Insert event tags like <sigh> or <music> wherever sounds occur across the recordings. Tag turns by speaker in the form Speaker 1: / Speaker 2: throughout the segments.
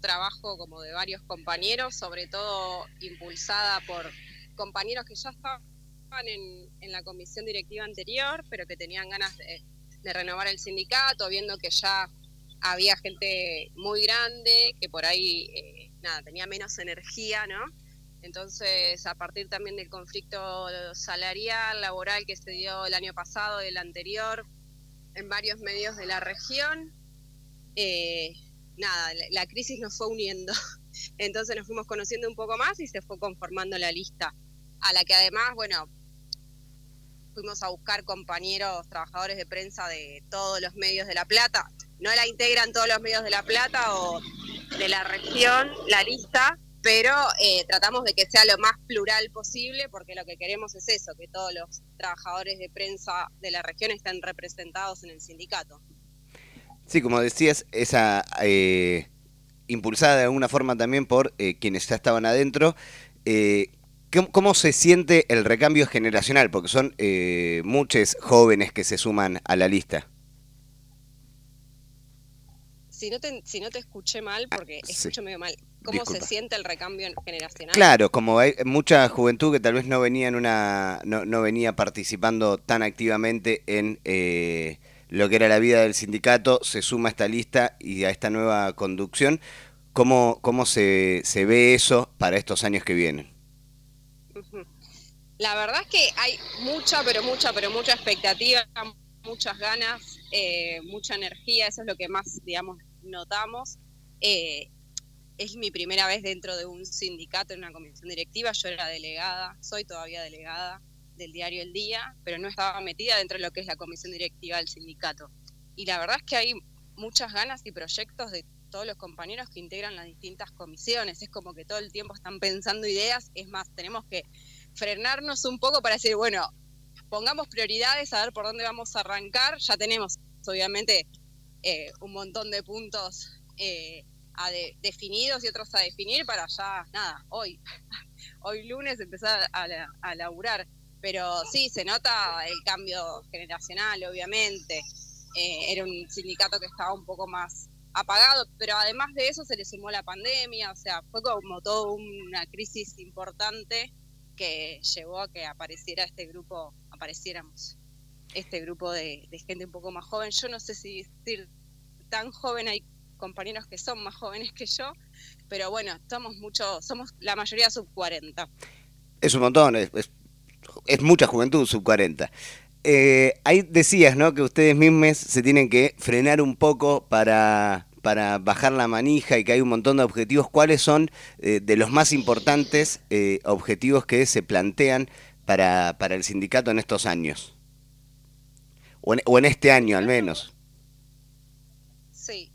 Speaker 1: trabajo como de varios compañeros, sobre todo impulsada por compañeros que ya estaban en, en la comisión directiva anterior, pero que tenían ganas de, de renovar el sindicato, viendo que ya había gente muy grande, que por ahí, eh, nada, tenía menos energía, ¿no? Entonces, a partir también del conflicto salarial, laboral que se dio el año pasado, el anterior, en varios medios de la región, eh, nada, la, crisis nos fue uniendo. <laughs> Entonces nos fuimos conociendo un poco más y se fue conformando la lista, a la que además, bueno, fuimos a buscar compañeros, trabajadores de prensa de todos los medios de La Plata. No la integran todos los medios de La Plata o de la región, la lista, pero eh, tratamos de que sea lo más plural posible porque lo que queremos es eso, que todos los trabajadores de prensa de la región estén representados en el sindicato.
Speaker 2: Sí, como decías, esa eh, impulsada de alguna forma también por eh, quienes ya estaban adentro. ¿Cómo se siente el recambio generacional? Porque son eh, muchos jóvenes que se suman a la lista.
Speaker 1: Si no te, si no te escuché mal, porque ah, escucho medio mal, ¿cómo se siente el recambio generacional?
Speaker 2: Claro, como hay mucha juventud que tal vez no venía, en una, no, venía participando tan activamente en eh, lo que era la vida del sindicato, se suma a esta lista y a esta nueva conducción. ¿Cómo, cómo se, se ve eso para estos años que vienen?
Speaker 1: La verdad es que hay mucha, pero mucha, pero mucha expectativa, muchas ganas, eh, mucha energía, eso es lo que más, digamos, notamos. Eh, es mi primera vez dentro de un sindicato, en una comisión directiva, yo era delegada, soy todavía delegada del diario El Día, pero no estaba metida dentro de lo que es la comisión directiva del sindicato. Y la verdad es que hay muchas ganas y proyectos de todos los compañeros que integran las distintas comisiones. Es como que todo el tiempo están pensando ideas. Es más, tenemos que frenarnos un poco para decir, bueno, pongamos prioridades, a ver por dónde vamos a arrancar. Ya tenemos, obviamente, eh, un montón de puntos eh, a definidos y otros a definir para ya, nada, hoy, <laughs> hoy lunes empezar a, a laburar. Pero sí, se nota el cambio generacional, obviamente. Eh, era un sindicato que estaba un poco más apagado, pero además de eso se le sumó la pandemia, o sea, fue como toda una crisis importante que llevó a que apareciera este grupo, apareciéramos este grupo de, gente un poco más joven. Yo no sé si decir tan joven, hay compañeros que son más jóvenes que yo, pero bueno, estamos mucho, somos la mayoría sub 40.
Speaker 2: Es un montón, es, mucha juventud sub 40. Eh, ahí decías, ¿no? Que ustedes mismos se tienen que frenar un poco para para bajar la manija y que hay un montón de objetivos, ¿cuáles son eh, de los más importantes eh, objetivos que se plantean para, para, el sindicato en estos años? O en, este año al menos.
Speaker 1: Sí.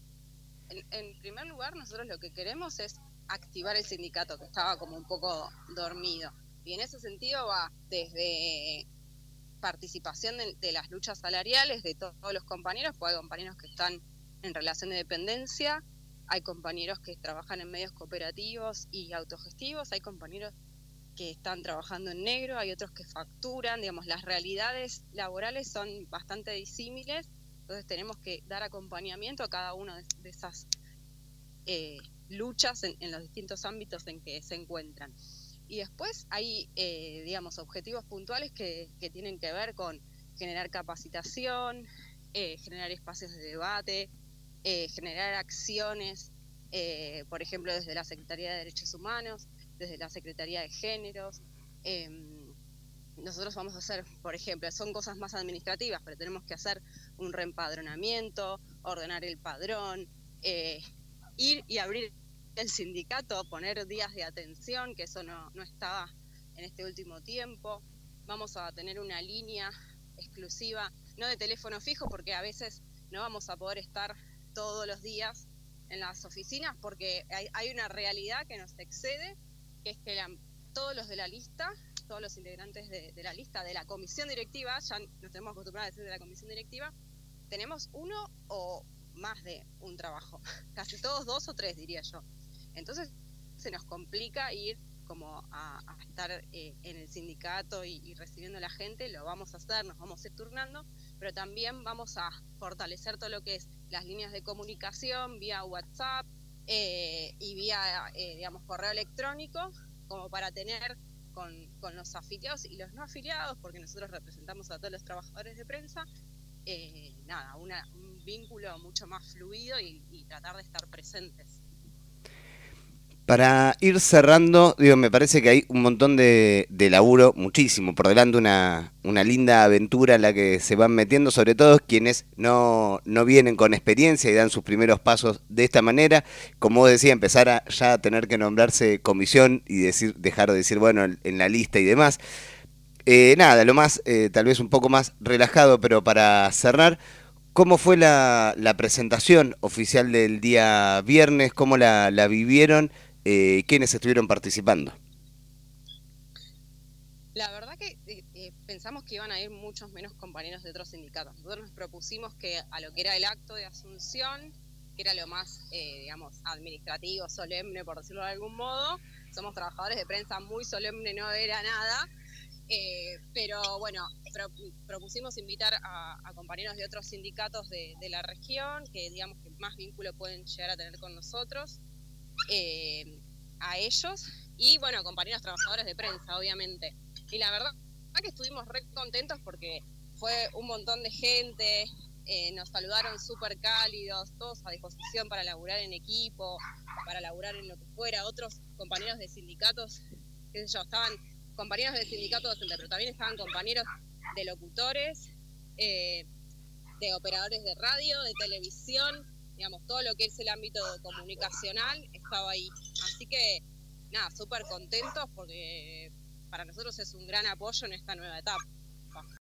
Speaker 1: En, primer lugar, nosotros lo que queremos es activar el sindicato, que estaba como un poco dormido. Y en ese sentido va desde participación de, las luchas salariales de todos los compañeros, porque hay compañeros que están en relación de dependencia, hay compañeros que trabajan en medios cooperativos y autogestivos, hay compañeros que están trabajando en negro, hay otros que facturan, digamos, las realidades laborales son bastante disímiles, entonces tenemos que dar acompañamiento a cada una de, esas eh, luchas en, los distintos ámbitos en que se encuentran. Y después hay, eh, digamos, objetivos puntuales que, tienen que ver con generar capacitación, eh, generar espacios de debate, eh, generar acciones, eh, por ejemplo, desde la Secretaría de Derechos Humanos, desde la Secretaría de Géneros. Em, nosotros vamos a hacer, por ejemplo, son cosas más administrativas, pero tenemos que hacer un reempadronamiento, ordenar el padrón, ir y abrir el sindicato, poner días de atención, que eso no, no estaba en este último tiempo. Vamos a tener una línea exclusiva, no de teléfono fijo, porque a veces no vamos a poder estar todos los días en las oficinas porque hay, una realidad que nos excede, que es que todos los de la lista, todos los integrantes de, la lista de la comisión directiva, ya nos tenemos acostumbrados a decir de la comisión directiva, tenemos uno o más de un trabajo, <laughs> casi todos dos o tres diría yo. Entonces se nos complica ir como a, estar eh, en el sindicato y, recibiendo a la gente, lo vamos a hacer, nos vamos a ir turnando, pero también vamos a fortalecer todo lo que es las líneas de comunicación vía WhatsApp, eh, y vía, eh, digamos, correo electrónico, como para tener con, los afiliados y los no afiliados, porque nosotros representamos a todos los trabajadores de prensa, nada, un vínculo mucho más fluido y tratar de estar presentes.
Speaker 2: Para ir cerrando, digo, me parece que hay un montón de, laburo, muchísimo, por delante una, una linda aventura en la que se van metiendo, sobre todo quienes no, no vienen con experiencia y dan sus primeros pasos de esta manera. Como decía, empezar a ya tener que nombrarse comisión y decir, dejar de decir, bueno, en la lista y demás. Eh, nada, lo más, eh, tal vez un poco más relajado, pero para cerrar, ¿cómo fue la, la presentación oficial del día viernes? ¿Cómo la, la vivieron? Eh, quiénes estuvieron participando.
Speaker 1: La verdad que eh, eh, pensamos que iban a ir muchos menos compañeros de otros sindicatos. Nosotros nos propusimos que a lo que era el acto de asunción, que era lo más, eh, digamos, administrativo, solemne, por decirlo de algún modo, somos trabajadores de prensa muy solemne, no era nada, pero bueno, propusimos invitar a, compañeros de otros sindicatos de, de, la región, que digamos que más vínculo pueden llegar a tener con nosotros, eh, a ellos y, bueno, compañeros trabajadores de prensa, obviamente. Y la verdad que estuvimos re contentos porque fue un montón de gente, eh, nos saludaron súper cálidos, todos a disposición para laburar en equipo, para laburar en lo que fuera. Otros compañeros de sindicatos, qué sé yo, estaban compañeros de sindicatos docentes, pero también estaban compañeros de locutores, eh, de operadores de radio, de televisión, digamos, todo lo que es el ámbito comunicacional estaba ahí. Así que, nada, súper contentos porque para nosotros es un gran apoyo en esta nueva etapa.